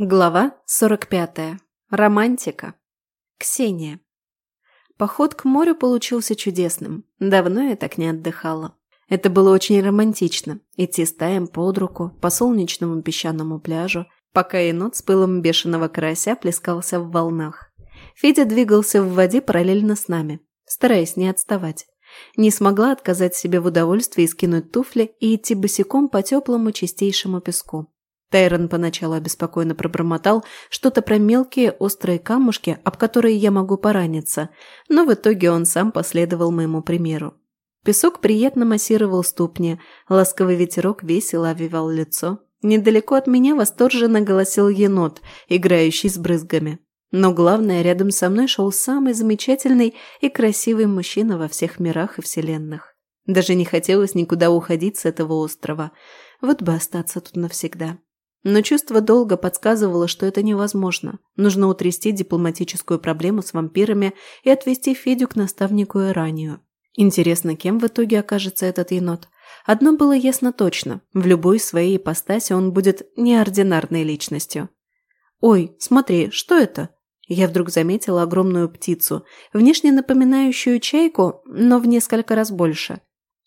Глава 45. Романтика. Ксения. Поход к морю получился чудесным. Давно я так не отдыхала. Это было очень романтично – идти стаем под руку по солнечному песчаному пляжу, пока енот с пылом бешеного карася плескался в волнах. Федя двигался в воде параллельно с нами, стараясь не отставать. Не смогла отказать себе в удовольствии скинуть туфли и идти босиком по теплому чистейшему песку. Тайрон поначалу обеспокоенно пробормотал что-то про мелкие острые камушки, об которые я могу пораниться, но в итоге он сам последовал моему примеру. Песок приятно массировал ступни, ласковый ветерок весело овивал лицо. Недалеко от меня восторженно голосил енот, играющий с брызгами. Но главное, рядом со мной шел самый замечательный и красивый мужчина во всех мирах и вселенных. Даже не хотелось никуда уходить с этого острова. Вот бы остаться тут навсегда. Но чувство долга подсказывало, что это невозможно. Нужно утрясти дипломатическую проблему с вампирами и отвезти Федю к наставнику Иранию. Интересно, кем в итоге окажется этот енот? Одно было ясно точно. В любой своей ипостаси он будет неординарной личностью. «Ой, смотри, что это?» Я вдруг заметила огромную птицу, внешне напоминающую чайку, но в несколько раз больше.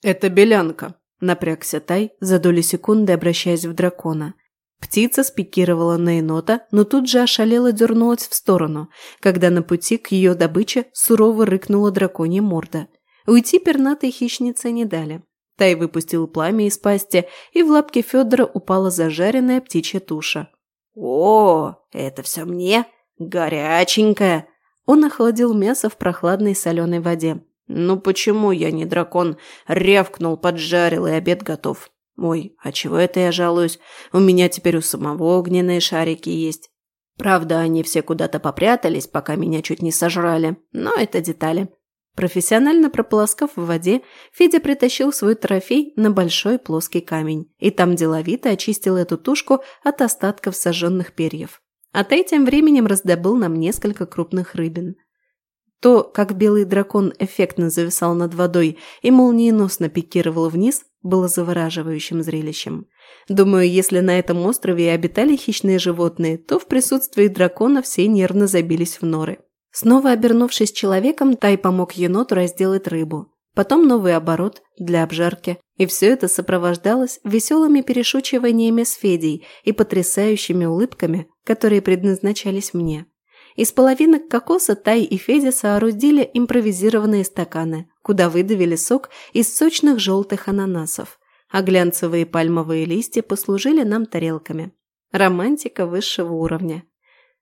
«Это белянка», – напрягся Тай, за доли секунды обращаясь в дракона. Птица спикировала на енота, но тут же ошалела дернулась в сторону, когда на пути к ее добыче сурово рыкнула драконья морда. Уйти пернатой хищнице не дали. Тай выпустил пламя из пасти, и в лапке Федора упала зажаренная птичья туша. «О, это все мне? Горяченькое!» Он охладил мясо в прохладной соленой воде. «Ну почему я не дракон?» Рявкнул, поджарил, и обед готов. Ой, а чего это я жалуюсь? У меня теперь у самого огненные шарики есть. Правда, они все куда-то попрятались, пока меня чуть не сожрали, но это детали. Профессионально прополоскав в воде, Федя притащил свой трофей на большой плоский камень и там деловито очистил эту тушку от остатков сожженных перьев. А Тай тем временем раздобыл нам несколько крупных рыбин. То, как белый дракон эффектно зависал над водой и молниеносно пикировал вниз, было завораживающим зрелищем. Думаю, если на этом острове и обитали хищные животные, то в присутствии дракона все нервно забились в норы. Снова обернувшись человеком, Тай помог еноту разделать рыбу. Потом новый оборот для обжарки. И все это сопровождалось веселыми перешучиваниями с Федей и потрясающими улыбками, которые предназначались мне. Из половинок кокоса Тай и Федя соорудили импровизированные стаканы, куда выдавили сок из сочных желтых ананасов, а глянцевые пальмовые листья послужили нам тарелками. Романтика высшего уровня.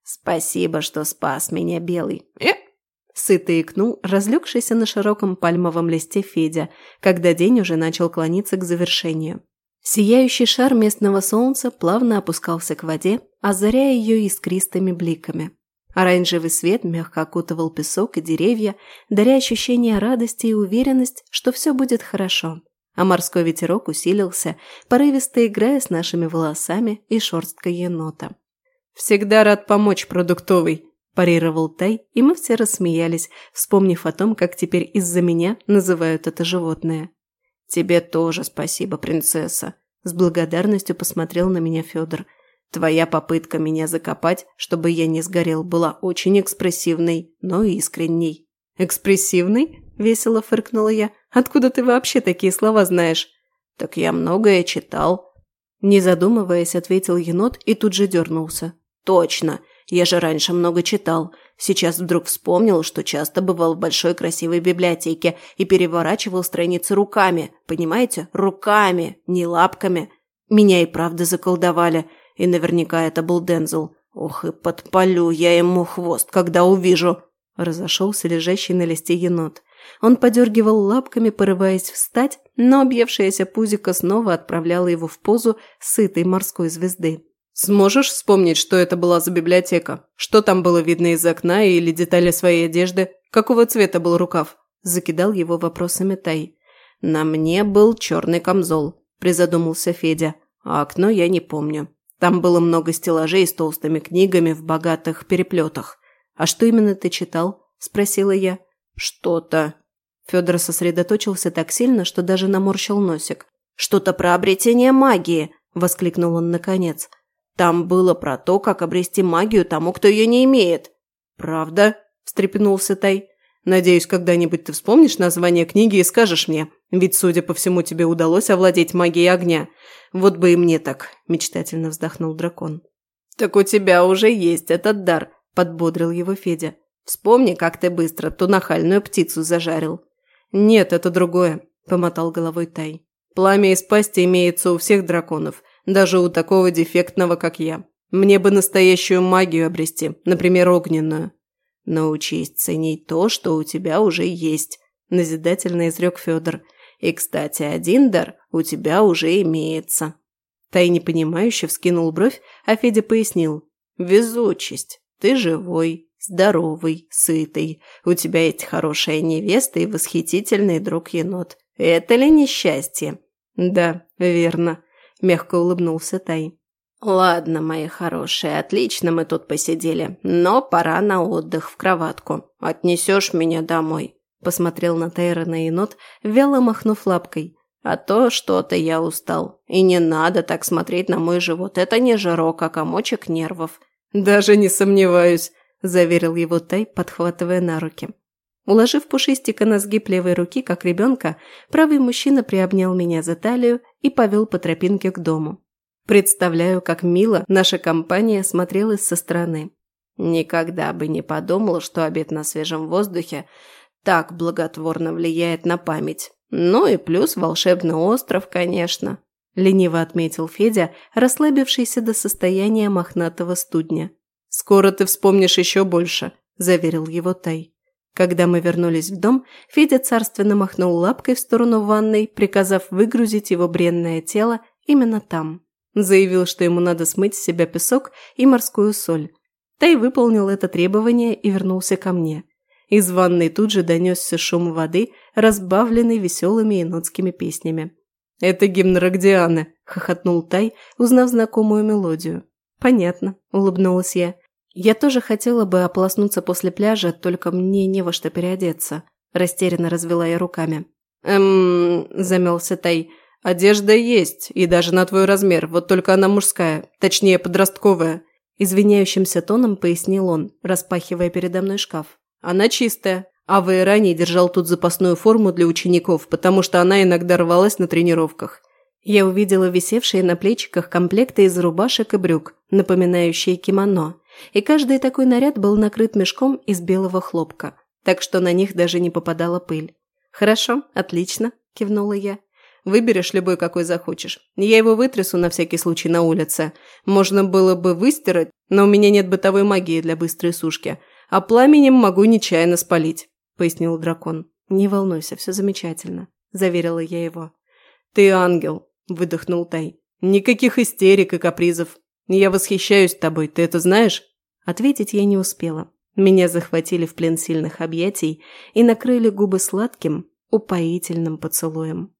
«Спасибо, что спас меня, Белый!» э! Сыто икнул разлегшийся на широком пальмовом листе Федя, когда день уже начал клониться к завершению. Сияющий шар местного солнца плавно опускался к воде, озаряя ее искристыми бликами. Оранжевый свет мягко окутывал песок и деревья, даря ощущение радости и уверенность, что все будет хорошо. А морской ветерок усилился, порывисто играя с нашими волосами и шерсткой енота. «Всегда рад помочь, продуктовый», – парировал Тай, и мы все рассмеялись, вспомнив о том, как теперь из-за меня называют это животное. «Тебе тоже спасибо, принцесса», – с благодарностью посмотрел на меня Федор – Твоя попытка меня закопать, чтобы я не сгорел, была очень экспрессивной, но искренней». «Экспрессивный?» – весело фыркнула я. «Откуда ты вообще такие слова знаешь?» «Так я многое читал». Не задумываясь, ответил енот и тут же дернулся. «Точно. Я же раньше много читал. Сейчас вдруг вспомнил, что часто бывал в большой красивой библиотеке и переворачивал страницы руками. Понимаете? Руками, не лапками. Меня и правда заколдовали. И наверняка это был Дензел. Ох, и подпалю я ему хвост, когда увижу. Разошелся лежащий на листе енот. Он подергивал лапками, порываясь встать, но объевшаяся пузика снова отправляла его в позу сытой морской звезды. «Сможешь вспомнить, что это была за библиотека? Что там было видно из окна или детали своей одежды? Какого цвета был рукав?» Закидал его вопросами Тай. «На мне был черный камзол», – призадумался Федя. «А окно я не помню. Там было много стеллажей с толстыми книгами в богатых переплетах. «А что именно ты читал?» – спросила я. «Что-то...» Федор сосредоточился так сильно, что даже наморщил носик. «Что-то про обретение магии!» – воскликнул он наконец. Там было про то, как обрести магию тому, кто ее не имеет». «Правда?» – встрепенулся Тай. «Надеюсь, когда-нибудь ты вспомнишь название книги и скажешь мне, ведь, судя по всему, тебе удалось овладеть магией огня. Вот бы и мне так», – мечтательно вздохнул дракон. «Так у тебя уже есть этот дар», – подбодрил его Федя. «Вспомни, как ты быстро ту нахальную птицу зажарил». «Нет, это другое», – помотал головой Тай. «Пламя из пасти имеется у всех драконов, даже у такого дефектного, как я. Мне бы настоящую магию обрести, например, огненную». «Научись ценить то, что у тебя уже есть», – назидательно изрек Федор. «И, кстати, один дар у тебя уже имеется». Тай непонимающе вскинул бровь, а Федя пояснил. «Везучесть. Ты живой, здоровый, сытый. У тебя есть хорошая невеста и восхитительный друг-енот. Это ли несчастье?» «Да, верно», – мягко улыбнулся Тай. «Ладно, мои хорошие, отлично мы тут посидели, но пора на отдых в кроватку. Отнесешь меня домой?» – посмотрел на Тайрона енот, вяло махнув лапкой. А то что-то я устал. И не надо так смотреть на мой живот. Это не жирок, а комочек нервов. Даже не сомневаюсь, заверил его Тай, подхватывая на руки. Уложив пушистика на сгиб левой руки, как ребенка, правый мужчина приобнял меня за талию и повел по тропинке к дому. Представляю, как мило наша компания смотрелась со стороны. Никогда бы не подумал, что обед на свежем воздухе так благотворно влияет на память. Ну и плюс волшебный остров, конечно», – лениво отметил Федя, расслабившийся до состояния мохнатого студня. «Скоро ты вспомнишь еще больше», – заверил его Тай. Когда мы вернулись в дом, Федя царственно махнул лапкой в сторону ванной, приказав выгрузить его бренное тело именно там. Заявил, что ему надо смыть с себя песок и морскую соль. Тай выполнил это требование и вернулся ко мне. Из ванной тут же донесся шум воды, разбавленный веселыми енотскими песнями. «Это гимн Рогдианы», – хохотнул Тай, узнав знакомую мелодию. «Понятно», – улыбнулась я. «Я тоже хотела бы ополоснуться после пляжа, только мне не во что переодеться», – растерянно развела я руками. «Эм...» – замялся Тай. «Одежда есть, и даже на твой размер, вот только она мужская, точнее, подростковая», – извиняющимся тоном пояснил он, распахивая передо мной шкаф. Она чистая. А в Иране держал тут запасную форму для учеников, потому что она иногда рвалась на тренировках. Я увидела висевшие на плечиках комплекты из рубашек и брюк, напоминающие кимоно. И каждый такой наряд был накрыт мешком из белого хлопка, так что на них даже не попадала пыль. «Хорошо, отлично», – кивнула я. «Выберешь любой, какой захочешь. Я его вытрясу на всякий случай на улице. Можно было бы выстирать, но у меня нет бытовой магии для быстрой сушки а пламенем могу нечаянно спалить», – пояснил дракон. «Не волнуйся, все замечательно», – заверила я его. «Ты ангел», – выдохнул Тай. «Никаких истерик и капризов. Я восхищаюсь тобой, ты это знаешь?» Ответить я не успела. Меня захватили в плен сильных объятий и накрыли губы сладким, упоительным поцелуем.